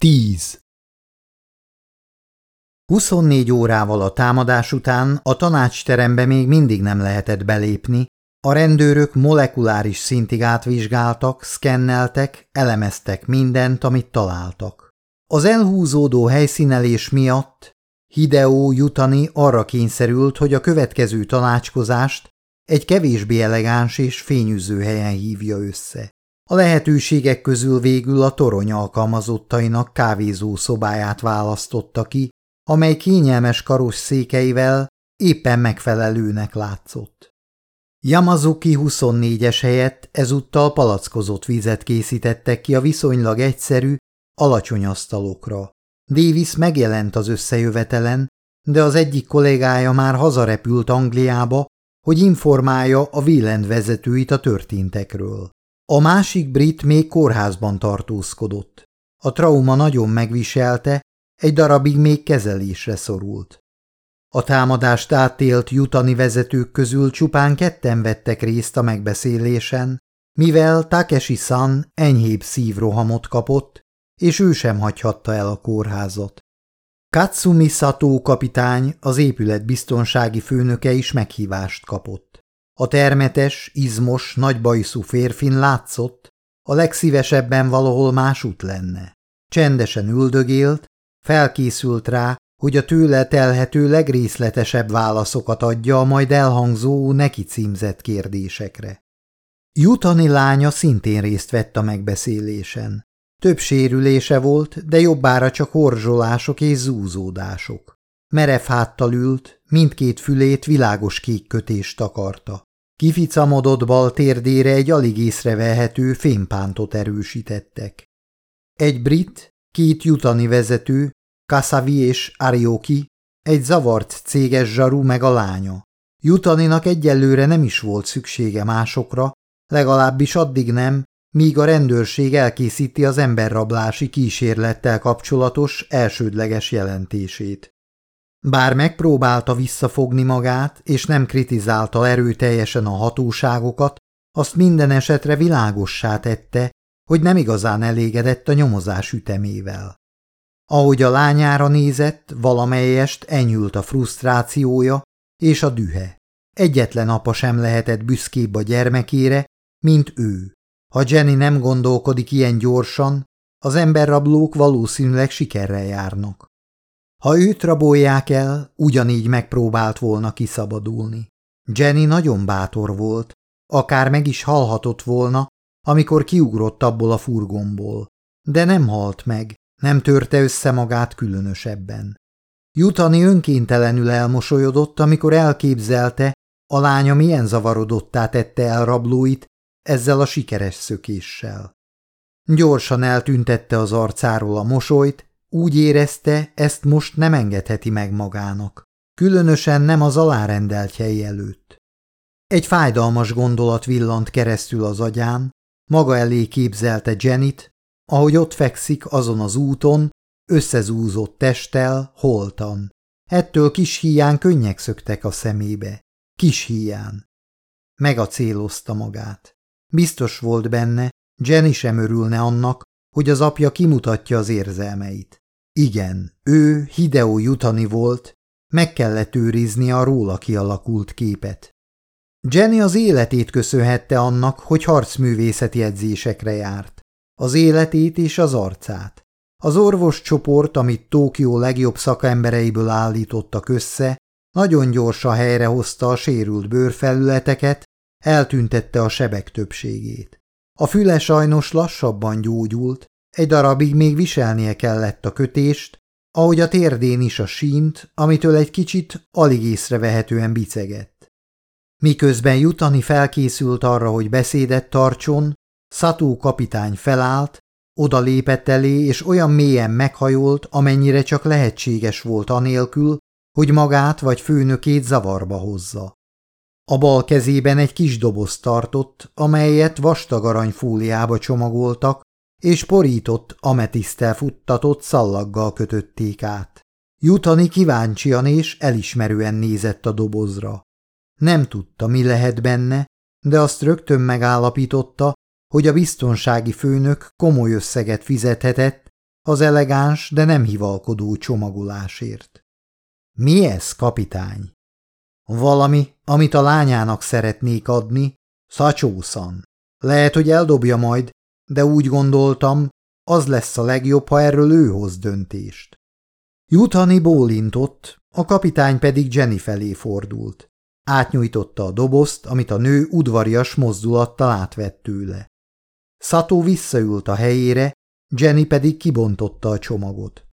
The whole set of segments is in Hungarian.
10. 24 órával a támadás után a tanácsterembe még mindig nem lehetett belépni, a rendőrök molekuláris szintig átvizsgáltak, szkenneltek, elemeztek mindent, amit találtak. Az elhúzódó helyszínelés miatt Hideo Jutani arra kényszerült, hogy a következő tanácskozást egy kevésbé elegáns és fényűző helyen hívja össze. A lehetőségek közül végül a torony alkalmazottainak kávézó szobáját választotta ki, amely kényelmes karos székeivel éppen megfelelőnek látszott. Yamazuki 24-es helyett ezúttal palackozott vizet készítettek ki a viszonylag egyszerű, alacsony asztalokra. Davis megjelent az összejövetelen, de az egyik kollégája már hazarepült Angliába, hogy informálja a Wieland vezetőit a történtekről. A másik brit még kórházban tartózkodott. A trauma nagyon megviselte, egy darabig még kezelésre szorult. A támadást átélt jutani vezetők közül csupán ketten vettek részt a megbeszélésen, mivel Takeshi-san enyhébb szívrohamot kapott, és ő sem hagyhatta el a kórházat. Katsumi Sato kapitány, az épület biztonsági főnöke is meghívást kapott. A termetes, izmos, nagybajszú férfin látszott, a legszívesebben valahol másút lenne. Csendesen üldögélt, felkészült rá, hogy a tőle telhető legrészletesebb válaszokat adja a majd elhangzó neki címzett kérdésekre. Jutani lánya szintén részt vett a megbeszélésen. Több sérülése volt, de jobbára csak horzsolások és zúzódások. Merev háttal ült, mindkét fülét világos kék kötést takarta. Kificamodott bal térdére egy alig észrevehető fémpántot erősítettek. Egy brit, két jutani vezető, Kasavi és Arioki, egy zavart céges zsaru meg a lánya. Jutaninak egyelőre nem is volt szüksége másokra, legalábbis addig nem, míg a rendőrség elkészíti az emberrablási kísérlettel kapcsolatos elsődleges jelentését. Bár megpróbálta visszafogni magát, és nem kritizálta erőteljesen a hatóságokat, azt minden esetre világossá tette, hogy nem igazán elégedett a nyomozás ütemével. Ahogy a lányára nézett, valamelyest enyült a frusztrációja és a dühe. Egyetlen apa sem lehetett büszkébb a gyermekére, mint ő. Ha Jenny nem gondolkodik ilyen gyorsan, az emberrablók valószínűleg sikerrel járnak. Ha őt rabolják el, ugyanígy megpróbált volna kiszabadulni. Jenny nagyon bátor volt, akár meg is halhatott volna, amikor kiugrott abból a furgomból. De nem halt meg, nem törte össze magát különösebben. Jutani önkéntelenül elmosolyodott, amikor elképzelte, a lánya milyen zavarodottá tette el rablóit ezzel a sikeres szökéssel. Gyorsan eltüntette az arcáról a mosolyt, úgy érezte, ezt most nem engedheti meg magának, különösen nem az alárendelt hely előtt. Egy fájdalmas gondolat villant keresztül az agyán, maga elé képzelte Jenit, ahogy ott fekszik azon az úton, összezúzott testtel, holtan. Ettől kis híján könnyek szöktek a szemébe. Kis híján. Megacélozta magát. Biztos volt benne, Jenny sem örülne annak, hogy az apja kimutatja az érzelmeit. Igen, ő Hideo Jutani volt, meg kellett őrizni a róla kialakult képet. Jenny az életét köszönhette annak, hogy harcművészeti edzésekre járt. Az életét és az arcát. Az orvos csoport, amit Tókió legjobb szakembereiből állítottak össze, nagyon gyorsan helyrehozta a sérült bőrfelületeket, eltüntette a sebek többségét. A füle sajnos lassabban gyógyult, egy darabig még viselnie kellett a kötést, ahogy a térdén is a sínt, amitől egy kicsit alig észrevehetően bicegett. Miközben Jutani felkészült arra, hogy beszédet tartson, Szatú kapitány felállt, oda lépett elé, és olyan mélyen meghajolt, amennyire csak lehetséges volt anélkül, hogy magát vagy főnökét zavarba hozza. A bal kezében egy kis doboz tartott, amelyet vastag aranyfóliába csomagoltak, és porított, ametisztel futtatott szallaggal kötötték át. Jutani kíváncsian és elismerően nézett a dobozra. Nem tudta, mi lehet benne, de azt rögtön megállapította, hogy a biztonsági főnök komoly összeget fizethetett, az elegáns, de nem hivalkodó csomagolásért. Mi ez, kapitány? Valami, amit a lányának szeretnék adni, szacsószan. Lehet, hogy eldobja majd, de úgy gondoltam, az lesz a legjobb, ha erről ő hoz döntést. Jutani bólintott, a kapitány pedig Jenny felé fordult. Átnyújtotta a dobozt, amit a nő udvarias mozdulattal átvett tőle. Szató visszaült a helyére, Jenny pedig kibontotta a csomagot.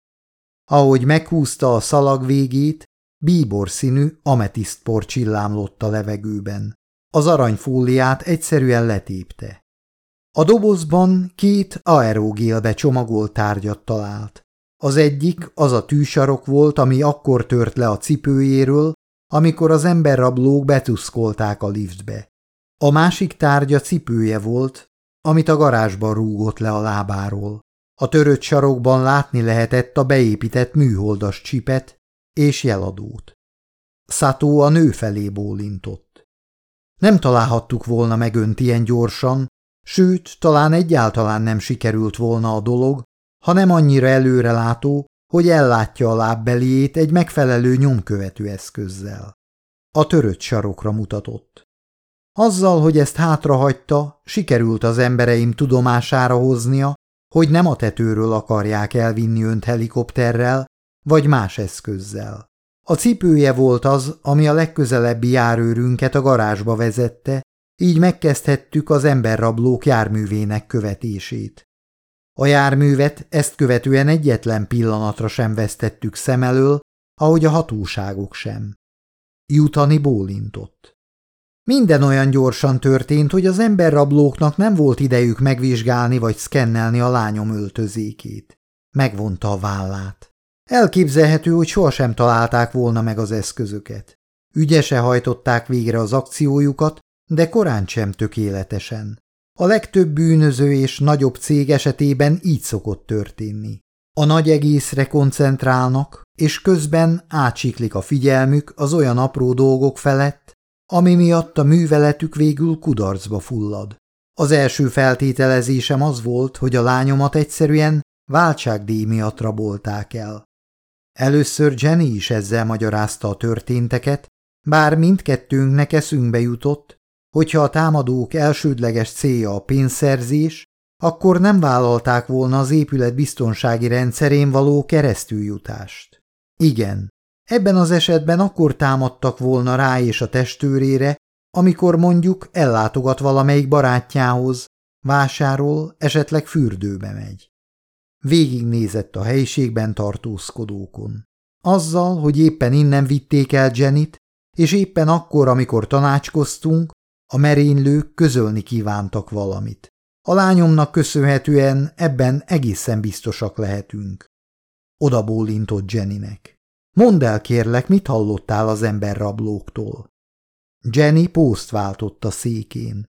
Ahogy meghúzta a szalag végét, bíbor színű ametisztpor csillámlott a levegőben. Az aranyfóliát egyszerűen letépte. A dobozban két aerogélbe csomagolt tárgyat talált. Az egyik az a tűsarok volt, ami akkor tört le a cipőjéről, amikor az emberrablók betuszkolták a liftbe. A másik tárgya cipője volt, amit a garázsban rúgott le a lábáról. A törött sarokban látni lehetett a beépített műholdas csipet és jeladót. Szató a nő felé bólintott. Nem találhattuk volna meg önt ilyen gyorsan, sőt, talán egyáltalán nem sikerült volna a dolog, ha nem annyira előrelátó, hogy ellátja a lábbeliét egy megfelelő nyomkövető eszközzel. A törött sarokra mutatott. Azzal, hogy ezt hátrahagyta, sikerült az embereim tudomására hoznia, hogy nem a tetőről akarják elvinni önt helikopterrel, vagy más eszközzel. A cipője volt az, ami a legközelebbi járőrünket a garázsba vezette, így megkezdhettük az emberrablók járművének követését. A járművet ezt követően egyetlen pillanatra sem vesztettük szem elől, ahogy a hatóságok sem. Jutani bólintott. Minden olyan gyorsan történt, hogy az emberrablóknak nem volt idejük megvizsgálni vagy szkennelni a lányom öltözékét. Megvonta a vállát. Elképzelhető, hogy sohasem találták volna meg az eszközöket. Ügyese hajtották végre az akciójukat, de korán sem tökéletesen. A legtöbb bűnöző és nagyobb cég esetében így szokott történni. A nagy egészre koncentrálnak, és közben átsiklik a figyelmük az olyan apró dolgok felett, ami miatt a műveletük végül kudarcba fullad. Az első feltételezésem az volt, hogy a lányomat egyszerűen váltságdíj miatt rabolták el. Először Jenny is ezzel magyarázta a történteket, bár mindkettőnknek eszünkbe jutott, hogyha a támadók elsődleges célja a pénzszerzés, akkor nem vállalták volna az épület biztonsági rendszerén való keresztüljutást. Igen, ebben az esetben akkor támadtak volna rá és a testőrére, amikor mondjuk ellátogat valamelyik barátjához, vásárol, esetleg fürdőbe megy. Végignézett a helyiségben tartózkodókon. Azzal, hogy éppen innen vitték el Jenit, és éppen akkor, amikor tanácskoztunk, a merénylők közölni kívántak valamit. A lányomnak köszönhetően ebben egészen biztosak lehetünk. Oda bólintott Jennynek. Mondd el kérlek, mit hallottál az emberrablóktól? Jenny pószt váltott a székén.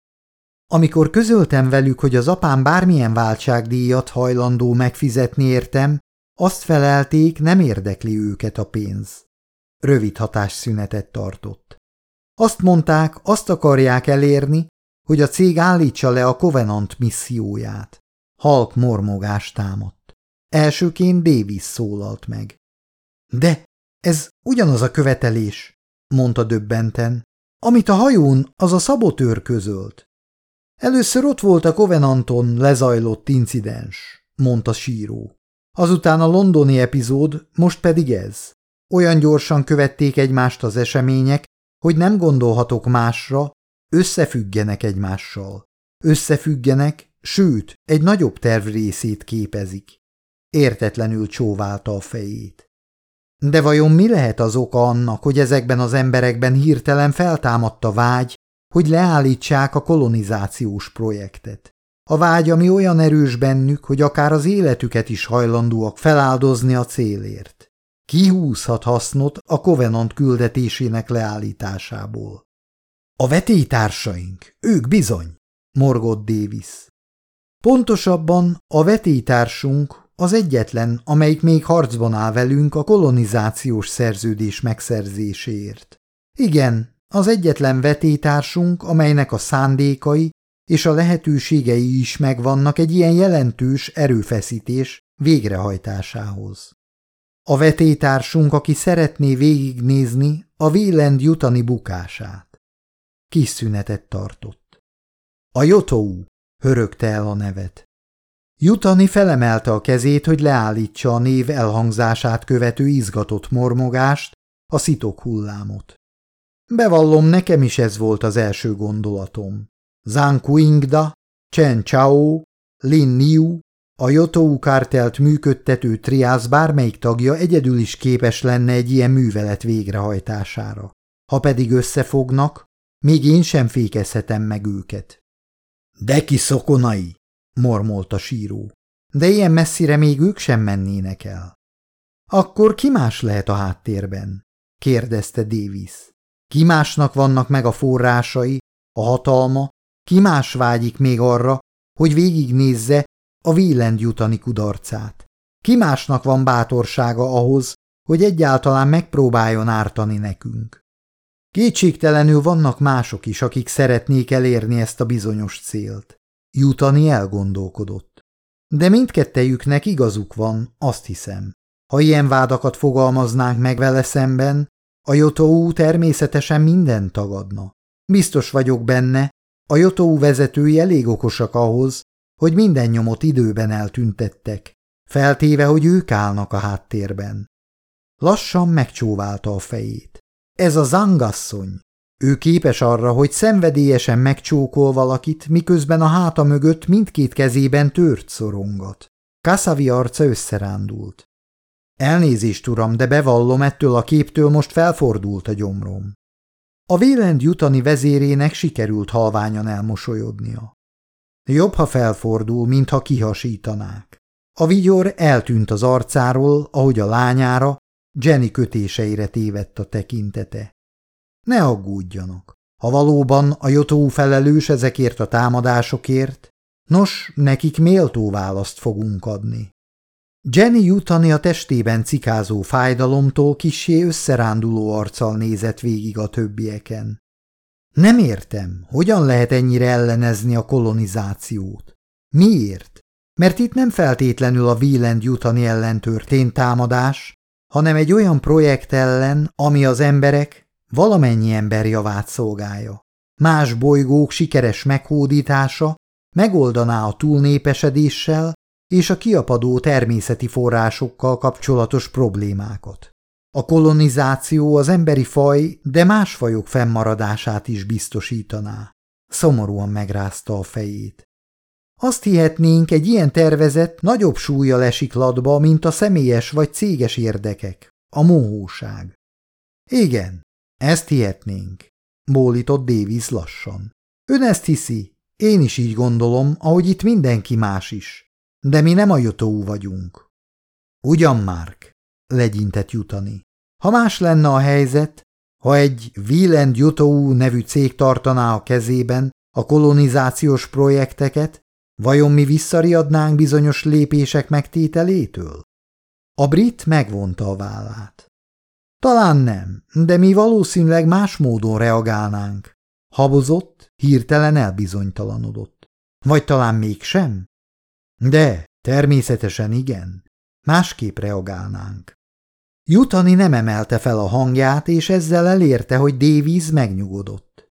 Amikor közöltem velük, hogy az apám bármilyen váltságdíjat hajlandó megfizetni értem, azt felelték, nem érdekli őket a pénz. Rövid hatásszünetet tartott. Azt mondták, azt akarják elérni, hogy a cég állítsa le a Covenant misszióját. Halk mormogás támadt. Elsőként Davis szólalt meg. De ez ugyanaz a követelés, mondta döbbenten, amit a hajón az a szabotőr közölt. Először ott volt a Covenanton lezajlott incidens, mondta síró. Azután a londoni epizód, most pedig ez. Olyan gyorsan követték egymást az események, hogy nem gondolhatok másra, összefüggenek egymással. Összefüggenek, sőt, egy nagyobb terv részét képezik. Értetlenül csóválta a fejét. De vajon mi lehet az oka annak, hogy ezekben az emberekben hirtelen feltámadta vágy, hogy leállítsák a kolonizációs projektet? A vágy, ami olyan erős bennük, hogy akár az életüket is hajlandóak feláldozni a célért. Kihúzhat hasznot a Covenant küldetésének leállításából. A vetétársaink, ők bizony, morgott Davis. Pontosabban a vetétársunk az egyetlen, amelyik még harcban áll velünk a kolonizációs szerződés megszerzéséért. Igen, az egyetlen vetétársunk, amelynek a szándékai és a lehetőségei is megvannak egy ilyen jelentős erőfeszítés végrehajtásához. A vetétársunk, aki szeretné végignézni a Vélend jutani bukását. Kis szünetet tartott. A Jotou, hörögte el a nevet. Jutani felemelte a kezét, hogy leállítsa a név elhangzását követő izgatott mormogást, a szitok hullámot. Bevallom, nekem is ez volt az első gondolatom. Zhang Kuingda, Chen Chao, Lin Niu, a Jotou kártelt működtető triász bármelyik tagja egyedül is képes lenne egy ilyen művelet végrehajtására. Ha pedig összefognak, még én sem fékezhetem meg őket. De ki szokonai, mormolta síró. De ilyen messzire még ők sem mennének el. Akkor ki más lehet a háttérben? kérdezte Davis. Ki másnak vannak meg a forrásai, a hatalma, ki más vágyik még arra, hogy végignézze a Vélend jutani kudarcát. Ki másnak van bátorsága ahhoz, hogy egyáltalán megpróbáljon ártani nekünk. Kétségtelenül vannak mások is, akik szeretnék elérni ezt a bizonyos célt. Jutani elgondolkodott. De mindkettejüknek igazuk van, azt hiszem. Ha ilyen vádakat fogalmaznánk meg vele szemben, a Jotou természetesen mindent tagadna. Biztos vagyok benne, a Jotou vezetői elég okosak ahhoz, hogy minden nyomot időben eltüntettek, feltéve, hogy ők állnak a háttérben. Lassan megcsóválta a fejét. Ez a zangasszony. Ő képes arra, hogy szenvedélyesen megcsókol valakit, miközben a háta mögött mindkét kezében tört szorongat. Kassavi arca összerándult. Elnézést, uram, de bevallom, ettől a képtől most felfordult a gyomrom. A vélend jutani vezérének sikerült halványan elmosolyodnia. Jobb, ha felfordul, mintha kihasítanák. A vigyor eltűnt az arcáról, ahogy a lányára, Jenny kötéseire tévedt a tekintete. Ne aggódjanak. Ha valóban a Jotó felelős ezekért a támadásokért, nos, nekik méltó választ fogunk adni. Jenny jutani a testében cikázó fájdalomtól kisé összeránduló arccal nézett végig a többieken. Nem értem, hogyan lehet ennyire ellenezni a kolonizációt. Miért? Mert itt nem feltétlenül a Wieland jutani ellen történt támadás, hanem egy olyan projekt ellen, ami az emberek, valamennyi ember javát szolgálja. Más bolygók sikeres meghódítása megoldaná a túlnépesedéssel és a kiapadó természeti forrásokkal kapcsolatos problémákat. A kolonizáció az emberi faj, de más fajok fennmaradását is biztosítaná. Szomorúan megrázta a fejét. Azt hihetnénk, egy ilyen tervezet nagyobb súlya esik latba, mint a személyes vagy céges érdekek, a mohóság. Igen, ezt hihetnénk, bólított Davis lassan. Ön ezt hiszi, én is így gondolom, ahogy itt mindenki más is. De mi nem a Jotóú vagyunk. Ugyan, Márk, legyintett jutani. Ha más lenne a helyzet, ha egy Wieland Jotóú nevű cég tartaná a kezében a kolonizációs projekteket, vajon mi visszariadnánk bizonyos lépések megtételétől? A brit megvonta a vállát. Talán nem, de mi valószínűleg más módon reagálnánk. Habozott, hirtelen elbizonytalanodott. Vagy talán mégsem? De, természetesen igen. Másképp reagálnánk. Jutani nem emelte fel a hangját, és ezzel elérte, hogy Davies megnyugodott.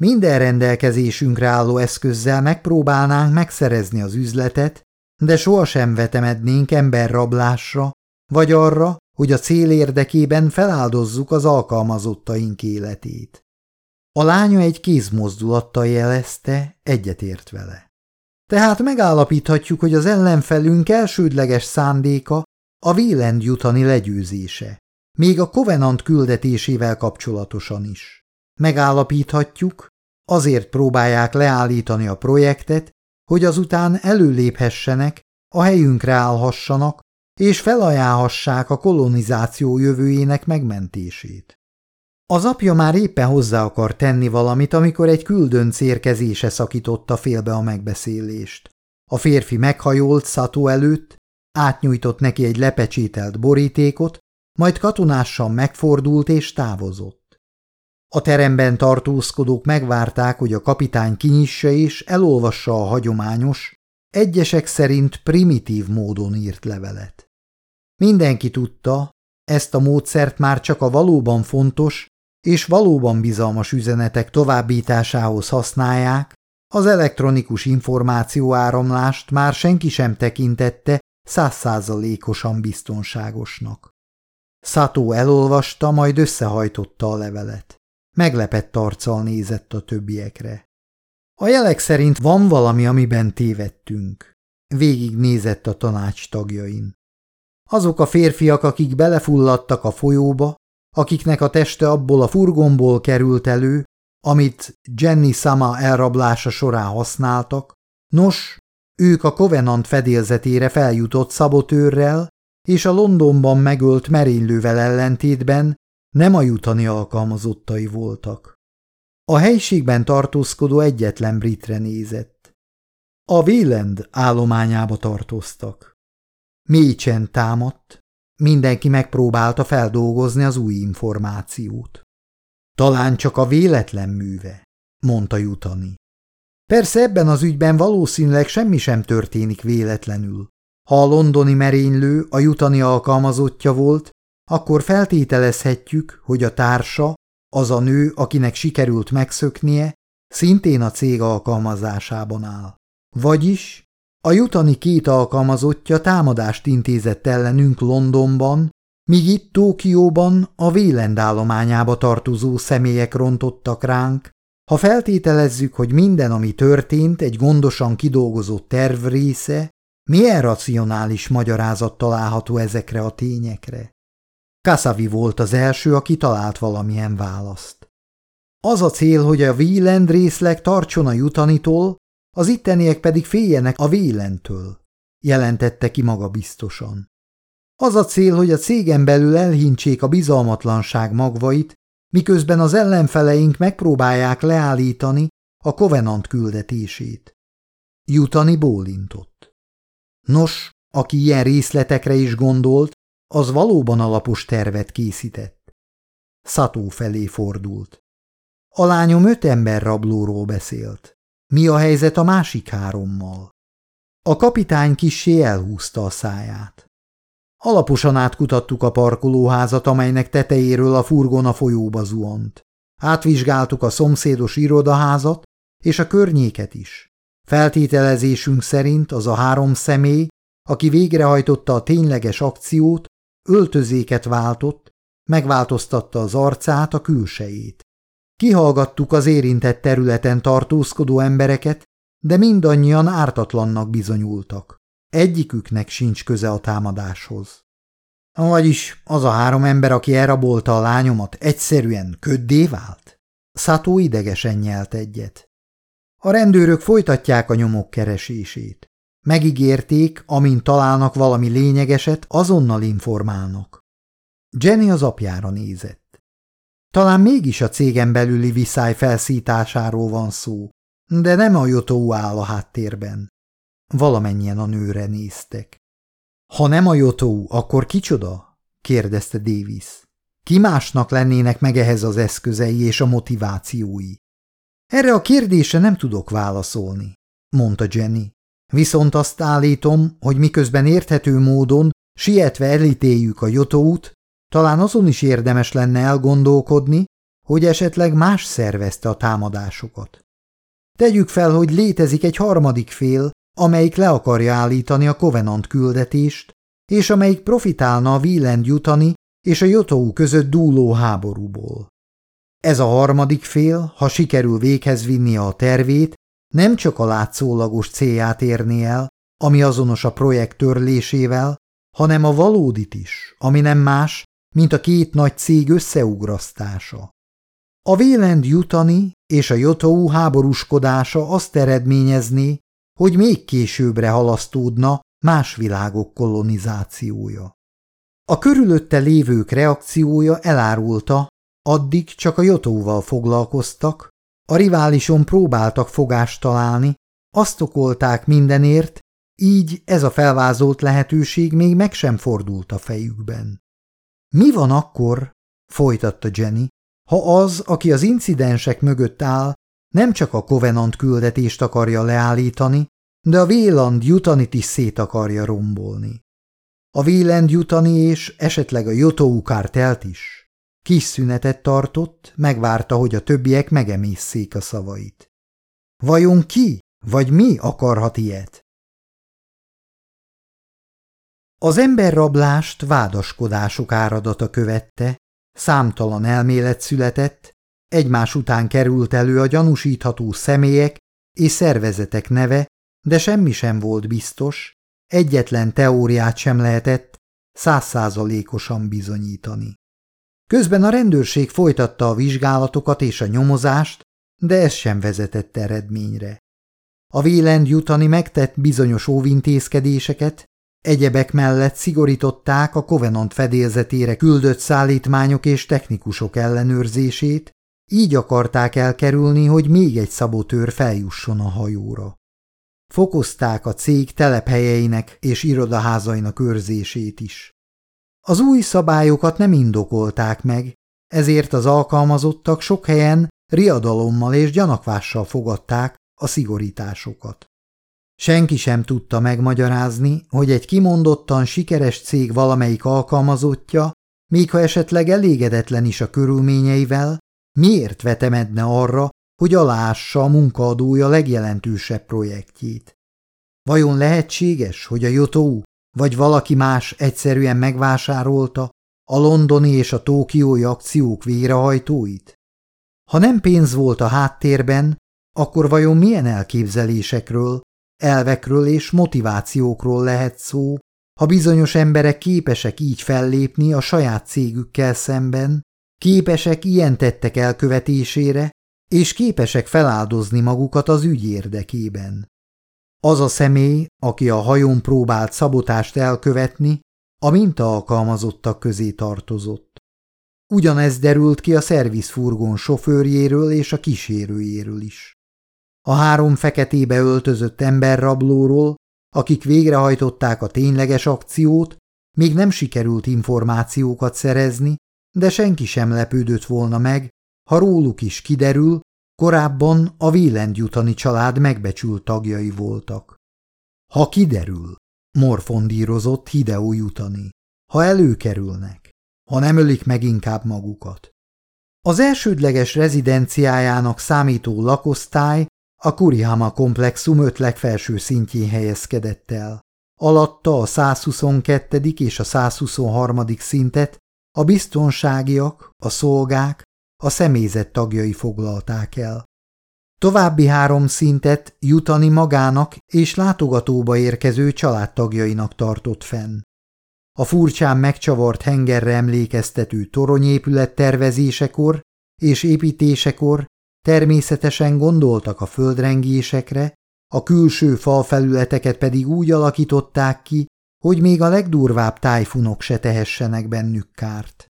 Minden rendelkezésünkre álló eszközzel megpróbálnánk megszerezni az üzletet, de sohasem vetemednénk emberrablásra, vagy arra, hogy a cél érdekében feláldozzuk az alkalmazottaink életét. A lánya egy kézmozdulattal jelezte, egyetért vele. Tehát megállapíthatjuk, hogy az ellenfelünk elsődleges szándéka a Vélend jutani legyőzése, még a Covenant küldetésével kapcsolatosan is. Megállapíthatjuk, azért próbálják leállítani a projektet, hogy azután előléphessenek, a helyünkre állhassanak, és felajánlhassák a kolonizáció jövőjének megmentését. Az apja már éppen hozzá akar tenni valamit, amikor egy küldönc érkezése szakította félbe a megbeszélést. A férfi meghajolt Szató előtt, átnyújtott neki egy lepecsételt borítékot, majd katonással megfordult és távozott. A teremben tartózkodók megvárták, hogy a kapitány kinyisse és elolvassa a hagyományos, egyesek szerint primitív módon írt levelet. Mindenki tudta, ezt a módszert már csak a valóban fontos és valóban bizalmas üzenetek továbbításához használják, az elektronikus információáramlást már senki sem tekintette százszázalékosan biztonságosnak. Szató elolvasta, majd összehajtotta a levelet. Meglepett arccal nézett a többiekre. A jelek szerint van valami, amiben tévedtünk. Végig nézett a tanács tagjain. Azok a férfiak, akik belefulladtak a folyóba, akiknek a teste abból a furgonból került elő, amit Jenny Sama elrablása során használtak, nos, ők a Covenant fedélzetére feljutott szabotőrrel és a Londonban megölt merénylővel ellentétben nem a jutani alkalmazottai voltak. A helységben tartózkodó egyetlen britre nézett. A Véland állományába tartoztak. Mély csend támadt, mindenki megpróbálta feldolgozni az új információt. Talán csak a véletlen műve, mondta Jutani. Persze ebben az ügyben valószínűleg semmi sem történik véletlenül. Ha a londoni merénylő a jutani alkalmazottja volt, akkor feltételezhetjük, hogy a társa, az a nő, akinek sikerült megszöknie, szintén a cég alkalmazásában áll. Vagyis a jutani két alkalmazottja támadást intézett ellenünk Londonban, míg itt Tókióban a Vélend állományába tartozó személyek rontottak ránk, ha feltételezzük, hogy minden, ami történt, egy gondosan kidolgozott terv része, milyen racionális magyarázat található ezekre a tényekre? Kasavi volt az első, aki talált valamilyen választ. Az a cél, hogy a Wieland részleg tartson a jutanitól, az itteniek pedig féljenek a Wielandtől, jelentette ki maga biztosan. Az a cél, hogy a cégen belül elhintsék a bizalmatlanság magvait, miközben az ellenfeleink megpróbálják leállítani a Covenant küldetését. Jutani bólintott. Nos, aki ilyen részletekre is gondolt, az valóban alapos tervet készített. Szató felé fordult. A lányom öt ember rablóról beszélt. Mi a helyzet a másik hárommal? A kapitány kissé elhúzta a száját. Alaposan átkutattuk a parkolóházat, amelynek tetejéről a furgon folyóba zuhant. Átvizsgáltuk a szomszédos irodaházat és a környéket is. Feltételezésünk szerint az a három személy, aki végrehajtotta a tényleges akciót, öltözéket váltott, megváltoztatta az arcát, a külsejét. Kihallgattuk az érintett területen tartózkodó embereket, de mindannyian ártatlannak bizonyultak. Egyiküknek sincs köze a támadáshoz. Vagyis az a három ember, aki elrabolta a lányomat, egyszerűen köddé vált? Szató idegesen nyelt egyet. A rendőrök folytatják a nyomok keresését. Megígérték, amint találnak valami lényegeset, azonnal informálnak. Jenny az apjára nézett. Talán mégis a cégen belüli viszály felszításáról van szó, de nem a Jotó áll a háttérben. Valamennyien a nőre néztek. Ha nem a Jotó, akkor kicsoda? kérdezte Davis. Ki másnak lennének meg ehhez az eszközei és a motivációi? Erre a kérdésre nem tudok válaszolni, mondta Jenny. Viszont azt állítom, hogy miközben érthető módon sietve elítéljük a Jotót, talán azon is érdemes lenne elgondolkodni, hogy esetleg más szervezte a támadásokat. Tegyük fel, hogy létezik egy harmadik fél, amelyik le akarja állítani a Covenant küldetést, és amelyik profitálna a Wieland jutani és a Jotou között dúló háborúból. Ez a harmadik fél, ha sikerül véghez vinni a tervét, nem csak a látszólagos célját érni el, ami azonos a projekt törlésével, hanem a valódit is, ami nem más, mint a két nagy cég összeugrasztása. A Vélend jutani és a Jotou háborúskodása azt eredményezné, hogy még későbbre halasztódna más világok kolonizációja. A körülötte lévők reakciója elárulta, addig csak a Jotóval foglalkoztak, a riválison próbáltak fogást találni, azt okolták mindenért, így ez a felvázolt lehetőség még meg sem fordult a fejükben. Mi van akkor, folytatta Jenny, ha az, aki az incidensek mögött áll, nem csak a Covenant küldetést akarja leállítani, de a Véland Jutanit is szét akarja rombolni. A Véland Jutani és esetleg a Jotou kártelt is. Kis szünetet tartott, megvárta, hogy a többiek megemészszék a szavait. Vajon ki, vagy mi akarhat ilyet? Az emberrablást vádaskodások áradata követte, számtalan elmélet született, egymás után került elő a gyanúsítható személyek és szervezetek neve, de semmi sem volt biztos, egyetlen teóriát sem lehetett százszázalékosan bizonyítani. Közben a rendőrség folytatta a vizsgálatokat és a nyomozást, de ez sem vezetett eredményre. A Vélend jutani megtett bizonyos óvintézkedéseket, egyebek mellett szigorították a Covenant fedélzetére küldött szállítmányok és technikusok ellenőrzését, így akarták elkerülni, hogy még egy szabotőr feljusson a hajóra. Fokozták a cég telephelyeinek és irodaházainak őrzését is. Az új szabályokat nem indokolták meg, ezért az alkalmazottak sok helyen riadalommal és gyanakvással fogadták a szigorításokat. Senki sem tudta megmagyarázni, hogy egy kimondottan sikeres cég valamelyik alkalmazottja, még ha esetleg elégedetlen is a körülményeivel, miért vetemedne arra, hogy aláássa a munkaadója legjelentősebb projektjét. Vajon lehetséges, hogy a Jotou vagy valaki más egyszerűen megvásárolta a londoni és a tókiói akciók végrehajtóit? Ha nem pénz volt a háttérben, akkor vajon milyen elképzelésekről, elvekről és motivációkról lehet szó, ha bizonyos emberek képesek így fellépni a saját cégükkel szemben, képesek ilyen tettek elkövetésére, és képesek feláldozni magukat az ügy érdekében. Az a személy, aki a hajón próbált szabotást elkövetni, a minta alkalmazottak közé tartozott. Ugyanez derült ki a szervizfurgon sofőrjéről és a kísérőjéről is. A három feketébe öltözött emberrablóról, akik végrehajtották a tényleges akciót, még nem sikerült információkat szerezni, de senki sem lepődött volna meg, ha róluk is kiderül, korábban a Vélendjutani család megbecsült tagjai voltak. Ha kiderül, morfondírozott Hideo Jutani, ha előkerülnek, ha nem ölik meg inkább magukat. Az elsődleges rezidenciájának számító lakosztály a Kurihama komplexum öt legfelső szintjén helyezkedett el. Alatta a 122. és a 123. szintet a biztonságiak, a szolgák, a személyzet tagjai foglalták el. További három szintet jutani magának és látogatóba érkező családtagjainak tartott fenn. A furcsán megcsavart hengerre emlékeztető toronyépület tervezésekor és építésekor természetesen gondoltak a földrengésekre, a külső falfelületeket pedig úgy alakították ki, hogy még a legdurvább tájfunok se tehessenek bennük kárt.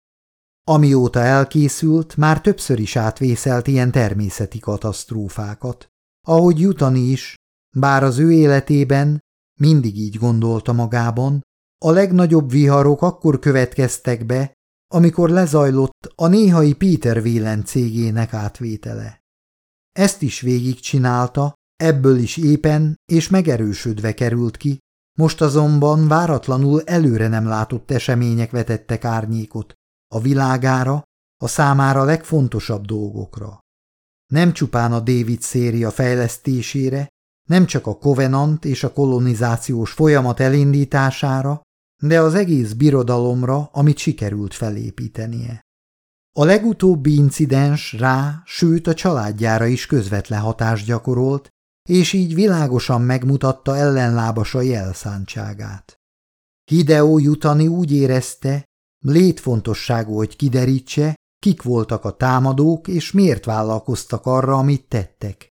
Amióta elkészült, már többször is átvészelt ilyen természeti katasztrófákat. Ahogy jutani is, bár az ő életében, mindig így gondolta magában, a legnagyobb viharok akkor következtek be, amikor lezajlott a néhai Peter Whelan cégének átvétele. Ezt is végigcsinálta, ebből is éppen és megerősödve került ki, most azonban váratlanul előre nem látott események vetettek árnyékot a világára, a számára legfontosabb dolgokra. Nem csupán a David széria fejlesztésére, nem csak a Covenant és a kolonizációs folyamat elindítására, de az egész birodalomra, amit sikerült felépítenie. A legutóbbi incidens rá, sőt a családjára is közvetlen hatást gyakorolt, és így világosan megmutatta ellenlábasai elszántságát. Hideo Jutani úgy érezte, létfontosságú, hogy kiderítse, kik voltak a támadók, és miért vállalkoztak arra, amit tettek.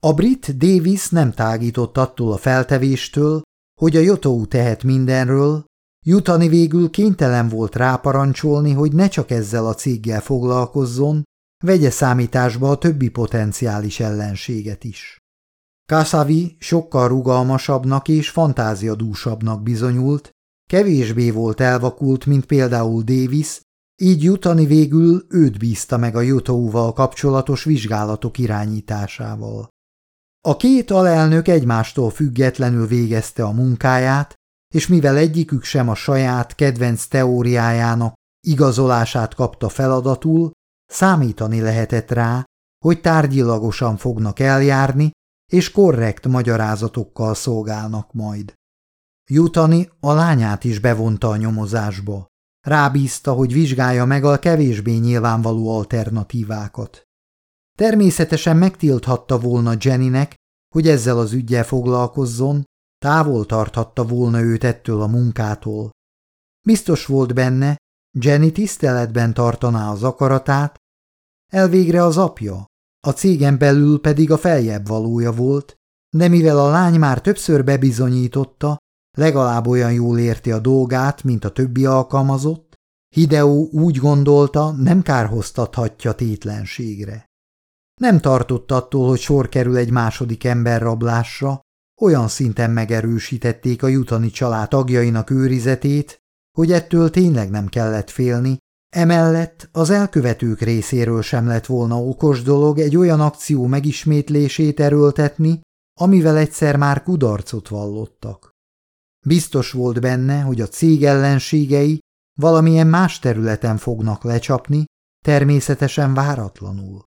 A brit Davis nem tágított attól a feltevéstől, hogy a Jotou tehet mindenről, Jutani végül kénytelen volt ráparancsolni, hogy ne csak ezzel a céggel foglalkozzon, vegye számításba a többi potenciális ellenséget is. Kasavi sokkal rugalmasabbnak és fantáziadúsabbnak bizonyult, kevésbé volt elvakult, mint például Davis, így Jutani végül őt bízta meg a Jutóval kapcsolatos vizsgálatok irányításával. A két alelnök egymástól függetlenül végezte a munkáját, és mivel egyikük sem a saját kedvenc teóriájának igazolását kapta feladatul, számítani lehetett rá, hogy tárgyilagosan fognak eljárni, és korrekt magyarázatokkal szolgálnak majd. Jutani a lányát is bevonta a nyomozásba. Rábízta, hogy vizsgálja meg a kevésbé nyilvánvaló alternatívákat. Természetesen megtilthatta volna Jennynek, hogy ezzel az ügyel foglalkozzon, távol tarthatta volna őt ettől a munkától. Biztos volt benne, Jenny tiszteletben tartaná az akaratát, elvégre az apja, a cégen belül pedig a feljebb valója volt, de mivel a lány már többször bebizonyította, legalább olyan jól érti a dolgát, mint a többi alkalmazott, Hideo úgy gondolta, nem kárhoztathatja tétlenségre. Nem tartott attól, hogy sor kerül egy második ember rablásra, olyan szinten megerősítették a jutani család tagjainak őrizetét, hogy ettől tényleg nem kellett félni, emellett az elkövetők részéről sem lett volna okos dolog egy olyan akció megismétlését erőltetni, amivel egyszer már kudarcot vallottak. Biztos volt benne, hogy a cég ellenségei valamilyen más területen fognak lecsapni, természetesen váratlanul.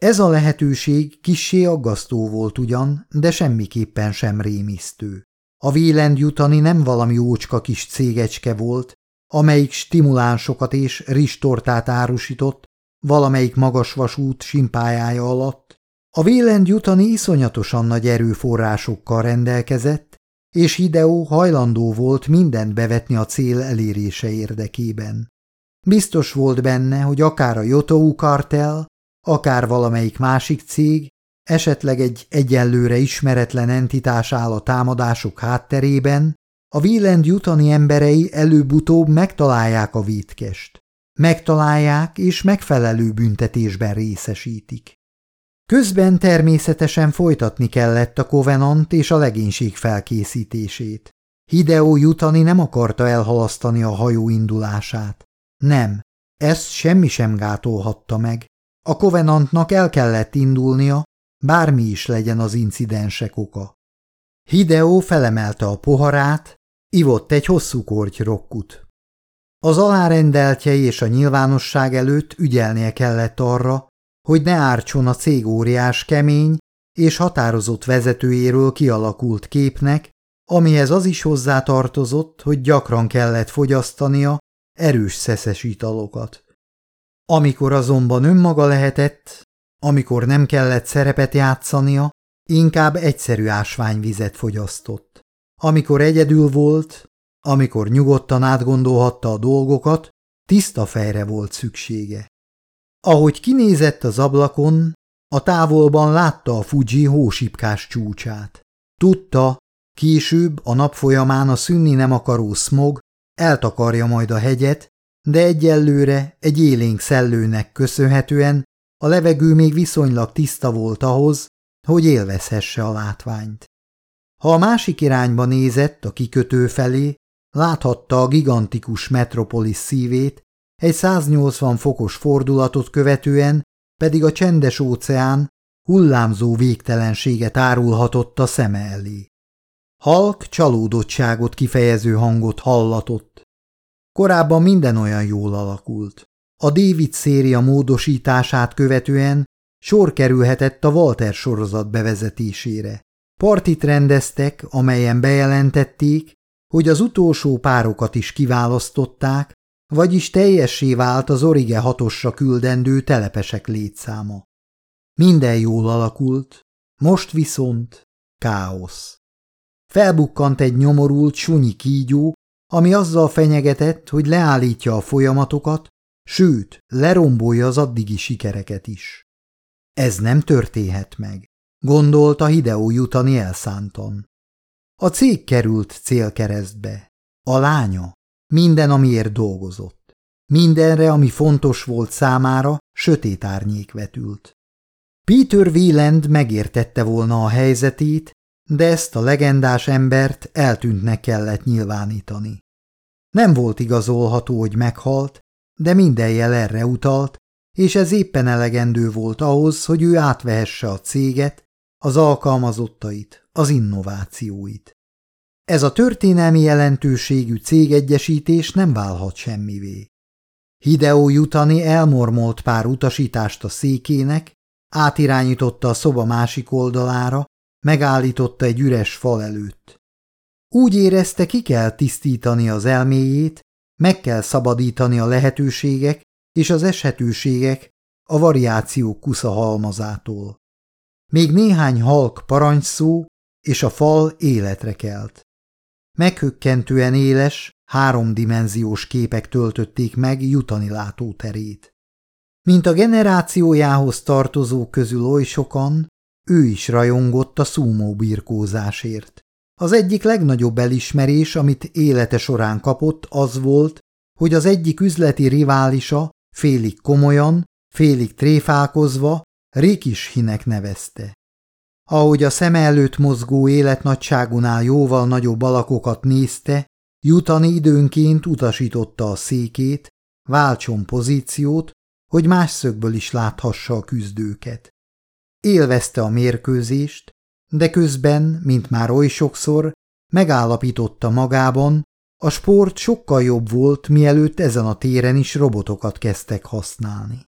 Ez a lehetőség kissé aggasztó volt ugyan, de semmiképpen sem rémisztő. A Vélend jutani nem valami ócska kis cégecske volt, amelyik stimulánsokat és ristortát árusított valamelyik magasvasút simpájája alatt. A Vélend jutani iszonyatosan nagy erőforrásokkal rendelkezett, és Hideo hajlandó volt mindent bevetni a cél elérése érdekében. Biztos volt benne, hogy akár a Jotou kartel, akár valamelyik másik cég, esetleg egy egyelőre ismeretlen entitás áll a támadások hátterében, a Wieland jutani emberei előbb-utóbb megtalálják a vétkest. Megtalálják és megfelelő büntetésben részesítik. Közben természetesen folytatni kellett a kovenant és a legénység felkészítését. Hideo jutani nem akarta elhalasztani a hajó indulását. Nem, ezt semmi sem gátolhatta meg. A kovenantnak el kellett indulnia, bármi is legyen az incidensek oka. Hideo felemelte a poharát, ivott egy hosszú korty rokkut. Az alárendeltjei és a nyilvánosság előtt ügyelnie kellett arra, hogy ne ártson a cég óriás kemény és határozott vezetőjéről kialakult képnek, amihez az is hozzátartozott, hogy gyakran kellett fogyasztania erős szeszes italokat. Amikor azonban önmaga lehetett, amikor nem kellett szerepet játszania, inkább egyszerű ásványvizet fogyasztott. Amikor egyedül volt, amikor nyugodtan átgondolhatta a dolgokat, tiszta fejre volt szüksége. Ahogy kinézett az ablakon, a távolban látta a Fuji hósipkás csúcsát. Tudta, később a nap folyamán a szünni nem akaró smog eltakarja majd a hegyet, de egyelőre egy élénk szellőnek köszönhetően a levegő még viszonylag tiszta volt ahhoz, hogy élvezhesse a látványt. Ha a másik irányba nézett a kikötő felé, láthatta a gigantikus metropolis szívét, egy 180 fokos fordulatot követően pedig a csendes óceán hullámzó végtelenséget árulhatott a szeme elé. Halk csalódottságot kifejező hangot hallatott. Korábban minden olyan jól alakult. A David széria módosítását követően sor kerülhetett a Walter sorozat bevezetésére. Partit rendeztek, amelyen bejelentették, hogy az utolsó párokat is kiválasztották, vagyis teljessé vált az Orige hatosra küldendő telepesek létszáma. Minden jól alakult, most viszont káosz. Felbukkant egy nyomorult sunyi kígyó, ami azzal fenyegetett, hogy leállítja a folyamatokat, sőt, lerombolja az addigi sikereket is. Ez nem történhet meg, gondolta Hideo jutani elszántan. A cég került célkeresztbe. A lánya, minden, amiért dolgozott. Mindenre, ami fontos volt számára, sötét árnyék vetült. Peter Wieland megértette volna a helyzetét, de ezt a legendás embert eltűntnek kellett nyilvánítani. Nem volt igazolható, hogy meghalt, de minden jel erre utalt, és ez éppen elegendő volt ahhoz, hogy ő átvehesse a céget, az alkalmazottait, az innovációit. Ez a történelmi jelentőségű cégegyesítés nem válhat semmivé. Hideo Jutani elmormolt pár utasítást a székének, átirányította a szoba másik oldalára, megállította egy üres fal előtt. Úgy érezte, ki kell tisztítani az elméjét, meg kell szabadítani a lehetőségek és az eshetőségek a variációk kusza halmazától. Még néhány halk parancsszó, és a fal életre kelt. Meghökkentően éles, háromdimenziós képek töltötték meg jutani látóterét. Mint a generációjához tartozó közül oly sokan, ő is rajongott a szúmó birkózásért. Az egyik legnagyobb elismerés, amit élete során kapott, az volt, hogy az egyik üzleti riválisa félig komolyan, félig tréfálkozva Rikis hinek nevezte. Ahogy a szem előtt mozgó életnagyságunál jóval nagyobb alakokat nézte, Jutani időnként utasította a székét, váltson pozíciót, hogy más szögből is láthassa a küzdőket. Élvezte a mérkőzést, de közben, mint már oly sokszor, megállapította magában, a sport sokkal jobb volt, mielőtt ezen a téren is robotokat kezdtek használni.